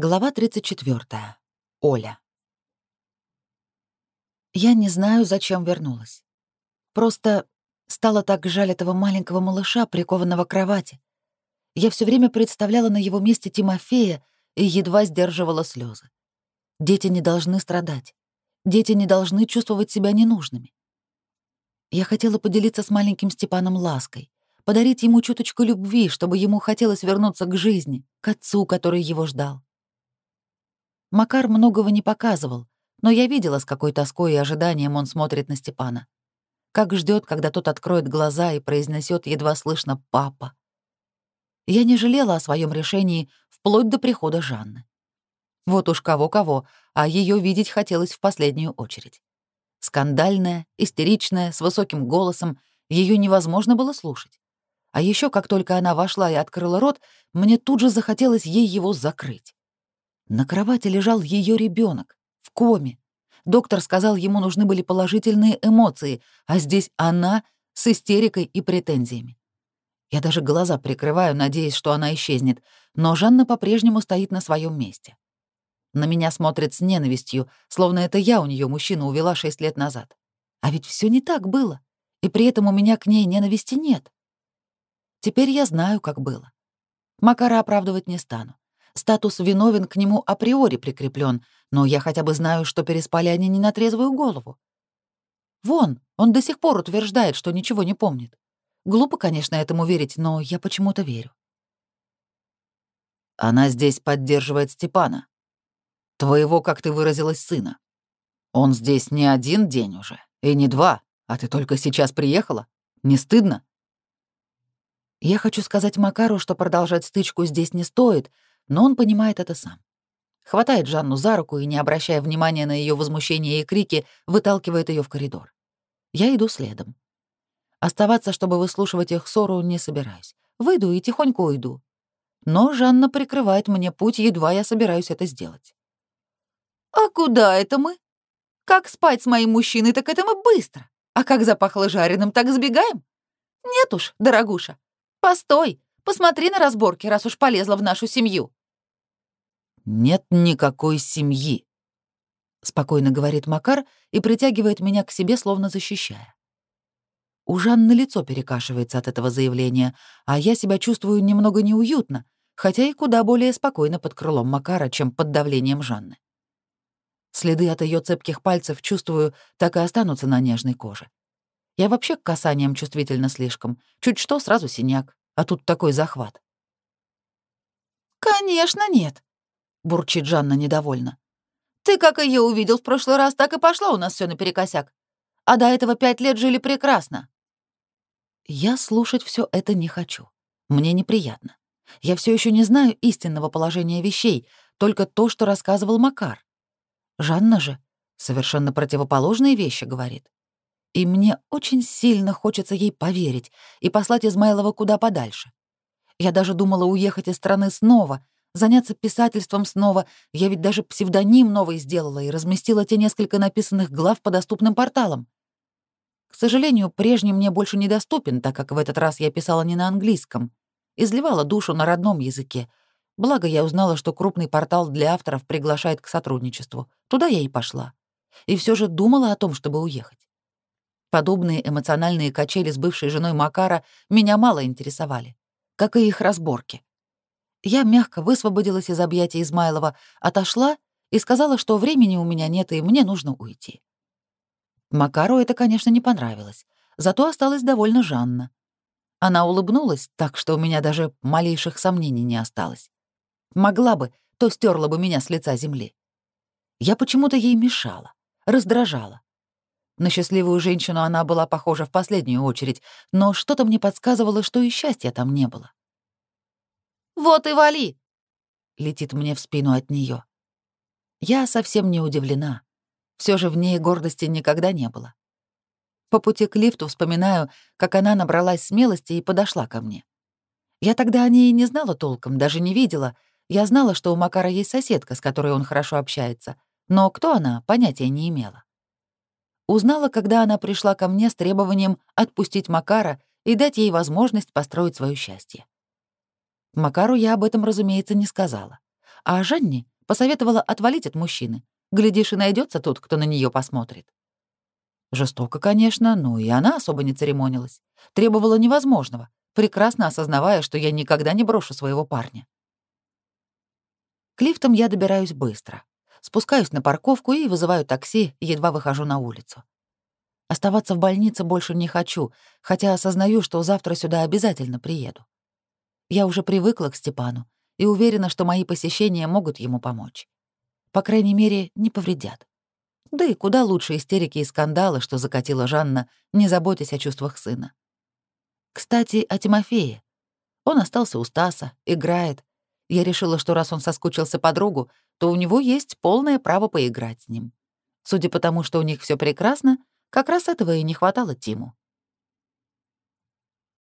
Глава 34. Оля. Я не знаю, зачем вернулась. Просто стало так жаль этого маленького малыша, прикованного к кровати. Я все время представляла на его месте Тимофея и едва сдерживала слезы. Дети не должны страдать. Дети не должны чувствовать себя ненужными. Я хотела поделиться с маленьким Степаном лаской, подарить ему чуточку любви, чтобы ему хотелось вернуться к жизни, к отцу, который его ждал. Макар многого не показывал, но я видела, с какой тоской и ожиданием он смотрит на Степана. Как ждет, когда тот откроет глаза и произнесет едва слышно «папа». Я не жалела о своем решении вплоть до прихода Жанны. Вот уж кого-кого, а ее видеть хотелось в последнюю очередь. Скандальная, истеричная, с высоким голосом, ее невозможно было слушать. А еще, как только она вошла и открыла рот, мне тут же захотелось ей его закрыть. На кровати лежал ее ребенок в коме. Доктор сказал, ему нужны были положительные эмоции, а здесь она с истерикой и претензиями. Я даже глаза прикрываю, надеясь, что она исчезнет, но Жанна по-прежнему стоит на своем месте. На меня смотрит с ненавистью, словно это я у нее мужчину увела шесть лет назад. А ведь все не так было, и при этом у меня к ней ненависти нет. Теперь я знаю, как было. Макара оправдывать не стану. Статус виновен к нему априори прикреплен, но я хотя бы знаю, что переспали они не на трезвую голову. Вон, он до сих пор утверждает, что ничего не помнит. Глупо, конечно, этому верить, но я почему-то верю. Она здесь поддерживает Степана. Твоего, как ты выразилась, сына. Он здесь не один день уже, и не два, а ты только сейчас приехала. Не стыдно? Я хочу сказать Макару, что продолжать стычку здесь не стоит, но он понимает это сам. Хватает Жанну за руку и, не обращая внимания на ее возмущение и крики, выталкивает ее в коридор. Я иду следом. Оставаться, чтобы выслушивать их ссору, не собираюсь. Выйду и тихонько уйду. Но Жанна прикрывает мне путь, едва я собираюсь это сделать. «А куда это мы? Как спать с моим мужчиной, так это мы быстро. А как запахло жареным, так сбегаем? Нет уж, дорогуша. Постой, посмотри на разборки, раз уж полезла в нашу семью». «Нет никакой семьи», — спокойно говорит Макар и притягивает меня к себе, словно защищая. У Жанны лицо перекашивается от этого заявления, а я себя чувствую немного неуютно, хотя и куда более спокойно под крылом Макара, чем под давлением Жанны. Следы от ее цепких пальцев, чувствую, так и останутся на нежной коже. Я вообще к касаниям чувствительно слишком. Чуть что, сразу синяк, а тут такой захват. «Конечно нет», бурчит Жанна недовольно. Ты как ее увидел в прошлый раз, так и пошло у нас все наперекосяк. А до этого пять лет жили прекрасно. Я слушать все это не хочу. Мне неприятно. Я все еще не знаю истинного положения вещей, только то, что рассказывал Макар. Жанна же совершенно противоположные вещи говорит. И мне очень сильно хочется ей поверить и послать Измайлова куда подальше. Я даже думала уехать из страны снова, заняться писательством снова. Я ведь даже псевдоним новый сделала и разместила те несколько написанных глав по доступным порталам. К сожалению, прежний мне больше недоступен, так как в этот раз я писала не на английском. Изливала душу на родном языке. Благо, я узнала, что крупный портал для авторов приглашает к сотрудничеству. Туда я и пошла. И все же думала о том, чтобы уехать. Подобные эмоциональные качели с бывшей женой Макара меня мало интересовали, как и их разборки. Я мягко высвободилась из объятий Измайлова, отошла и сказала, что времени у меня нет и мне нужно уйти. Макару это, конечно, не понравилось, зато осталась довольно Жанна. Она улыбнулась так, что у меня даже малейших сомнений не осталось. Могла бы, то стерла бы меня с лица земли. Я почему-то ей мешала, раздражала. На счастливую женщину она была похожа в последнюю очередь, но что-то мне подсказывало, что и счастья там не было. «Вот и вали!» — летит мне в спину от нее. Я совсем не удивлена. Все же в ней гордости никогда не было. По пути к лифту вспоминаю, как она набралась смелости и подошла ко мне. Я тогда о ней не знала толком, даже не видела. Я знала, что у Макара есть соседка, с которой он хорошо общается, но кто она, понятия не имела. Узнала, когда она пришла ко мне с требованием отпустить Макара и дать ей возможность построить свое счастье. Макару я об этом, разумеется, не сказала. а Жанне посоветовала отвалить от мужчины. Глядишь, и найдется тот, кто на нее посмотрит. Жестоко, конечно, но и она особо не церемонилась. Требовала невозможного, прекрасно осознавая, что я никогда не брошу своего парня. К лифтам я добираюсь быстро. Спускаюсь на парковку и вызываю такси, едва выхожу на улицу. Оставаться в больнице больше не хочу, хотя осознаю, что завтра сюда обязательно приеду. Я уже привыкла к Степану и уверена, что мои посещения могут ему помочь. По крайней мере, не повредят. Да и куда лучше истерики и скандалы, что закатила Жанна, не заботясь о чувствах сына. Кстати, о Тимофее. Он остался у Стаса, играет. Я решила, что раз он соскучился по другу, то у него есть полное право поиграть с ним. Судя по тому, что у них все прекрасно, как раз этого и не хватало Тиму.